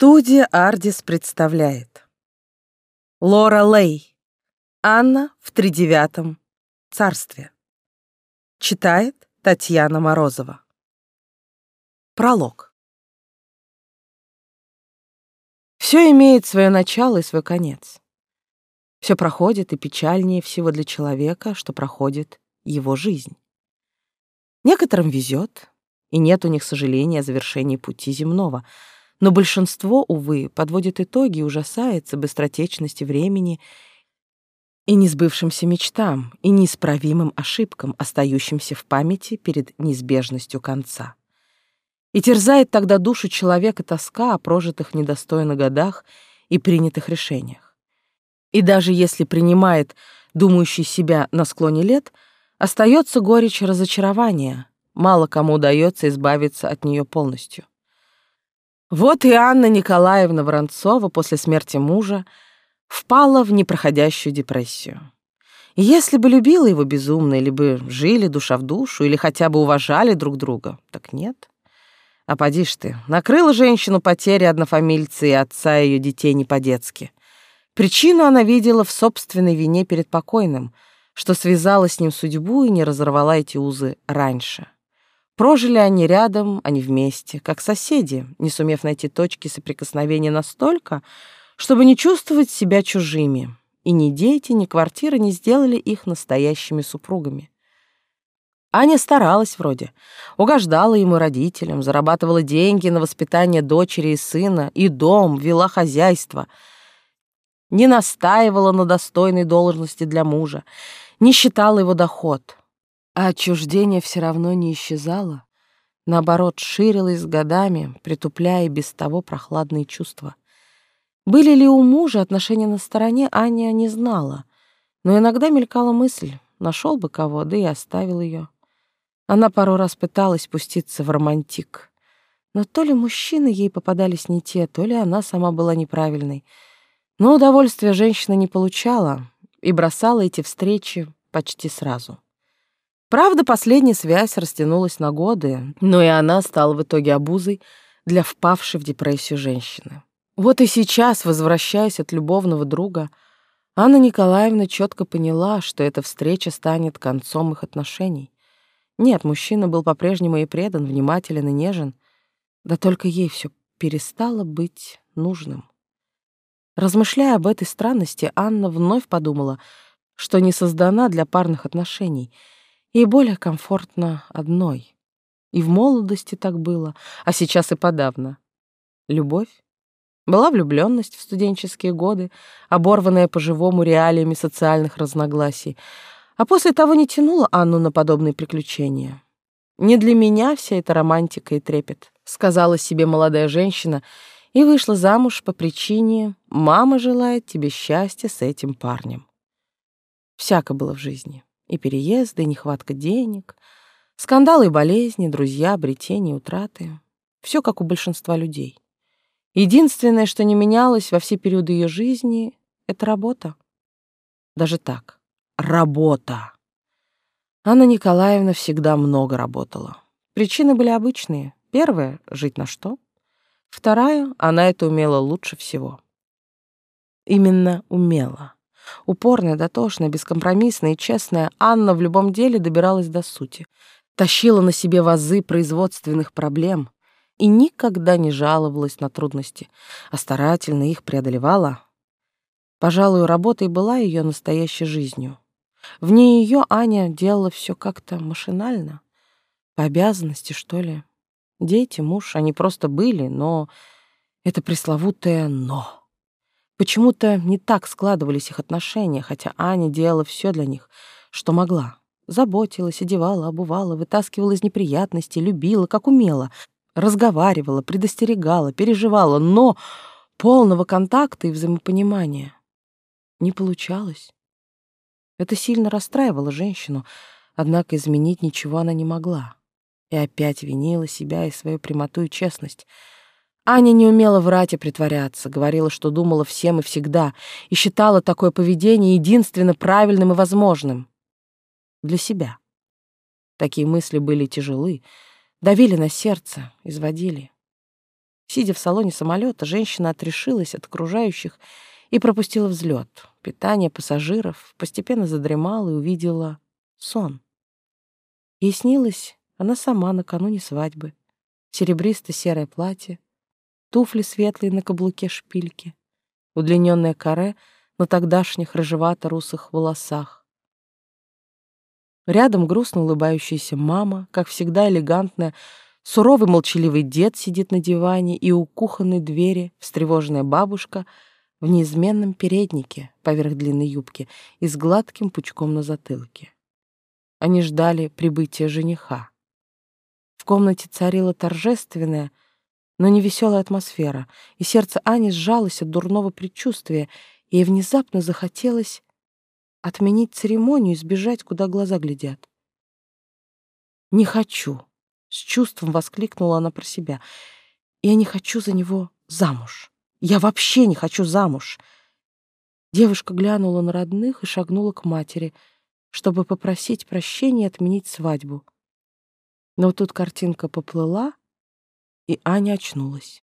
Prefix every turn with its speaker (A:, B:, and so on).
A: Студия «Ардис» представляет. Лора Лей Анна в тридевятом царстве. Читает Татьяна Морозова. Пролог. Все имеет свое начало и свой конец. Все проходит и печальнее всего для человека, что проходит его жизнь. Некоторым везет, и нет у них сожаления о завершении пути земного — но большинство, увы, подводит итоги и ужасается быстротечности времени и несбывшимся мечтам, и неисправимым ошибкам, остающимся в памяти перед неизбежностью конца. И терзает тогда душу человека тоска о прожитых недостойно годах и принятых решениях. И даже если принимает думающий себя на склоне лет, остается горечь разочарования, мало кому удается избавиться от нее полностью. Вот и Анна Николаевна Воронцова после смерти мужа впала в непроходящую депрессию. И если бы любила его безумно, или бы жили душа в душу, или хотя бы уважали друг друга, так нет. А поди ж ты, накрыла женщину потеря однофамильца и отца ее детей не по-детски. Причину она видела в собственной вине перед покойным, что связала с ним судьбу и не разорвала эти узы раньше. Прожили они рядом, они вместе, как соседи, не сумев найти точки соприкосновения настолько, чтобы не чувствовать себя чужими. И ни дети, ни квартира не сделали их настоящими супругами. Аня старалась вроде, угождала ему родителям, зарабатывала деньги на воспитание дочери и сына, и дом, вела хозяйство, не настаивала на достойной должности для мужа, не считала его доход, а отчуждение все равно не исчезало, наоборот, ширилось годами, притупляя без того прохладные чувства. Были ли у мужа отношения на стороне, Аня не знала, но иногда мелькала мысль, нашел бы кого, да и оставил ее. Она пару раз пыталась спуститься в романтик, но то ли мужчины ей попадались не те, то ли она сама была неправильной. Но удовольствия женщина не получала и бросала эти встречи почти сразу. Правда, последняя связь растянулась на годы, но и она стала в итоге обузой для впавшей в депрессию женщины. Вот и сейчас, возвращаясь от любовного друга, Анна Николаевна четко поняла, что эта встреча станет концом их отношений. Нет, мужчина был по-прежнему ей предан, внимателен и нежен, да только ей все перестало быть нужным. Размышляя об этой странности, Анна вновь подумала, что не создана для парных отношений — Ей более комфортно одной. И в молодости так было, а сейчас и подавно. Любовь? Была влюбленность в студенческие годы, оборванная по-живому реалиями социальных разногласий, а после того не тянула Анну на подобные приключения. «Не для меня вся эта романтика и трепет», — сказала себе молодая женщина и вышла замуж по причине «мама желает тебе счастья с этим парнем». Всяко было в жизни. И переезды, и нехватка денег, скандалы и болезни, друзья, обретения, утраты. Все как у большинства людей. Единственное, что не менялось во все периоды ее жизни, — это работа. Даже так. Работа. Анна Николаевна всегда много работала. Причины были обычные. Первая — жить на что? Вторая — она это умела лучше всего. Именно умела. Упорная, дотошная, бескомпромиссная и честная, Анна в любом деле добиралась до сути. Тащила на себе вазы производственных проблем и никогда не жаловалась на трудности, а старательно их преодолевала. Пожалуй, работа и была ее настоящей жизнью. В ней ее Аня делала все как-то машинально, по обязанности, что ли. Дети, муж, они просто были, но это пресловутое «но». Почему-то не так складывались их отношения, хотя Аня делала все для них, что могла. Заботилась, одевала, обувала, вытаскивала из неприятностей, любила, как умела, разговаривала, предостерегала, переживала, но полного контакта и взаимопонимания не получалось. Это сильно расстраивало женщину, однако изменить ничего она не могла. И опять винила себя и свою прямоту и честность — Аня не умела врать и притворяться, говорила, что думала всем и всегда, и считала такое поведение единственно правильным и возможным. Для себя. Такие мысли были тяжелы, давили на сердце, изводили. Сидя в салоне самолета, женщина отрешилась от окружающих и пропустила взлет. Питание пассажиров постепенно задремала и увидела сон. Ей снилась она сама накануне свадьбы. Серебристо-серое платье, туфли светлые на каблуке шпильки, удлиненное каре на тогдашних рыжевато-русых волосах. Рядом грустно улыбающаяся мама, как всегда элегантная, суровый молчаливый дед сидит на диване, и у кухонной двери встревоженная бабушка в неизменном переднике поверх длинной юбки и с гладким пучком на затылке. Они ждали прибытия жениха. В комнате царила торжественная, но невеселая атмосфера, и сердце Ани сжалось от дурного предчувствия, и ей внезапно захотелось отменить церемонию и сбежать, куда глаза глядят. «Не хочу!» — с чувством воскликнула она про себя. «Я не хочу за него замуж. Я вообще не хочу замуж!» Девушка глянула на родных и шагнула к матери, чтобы попросить прощения и отменить свадьбу. Но тут картинка поплыла, и Аня очнулась.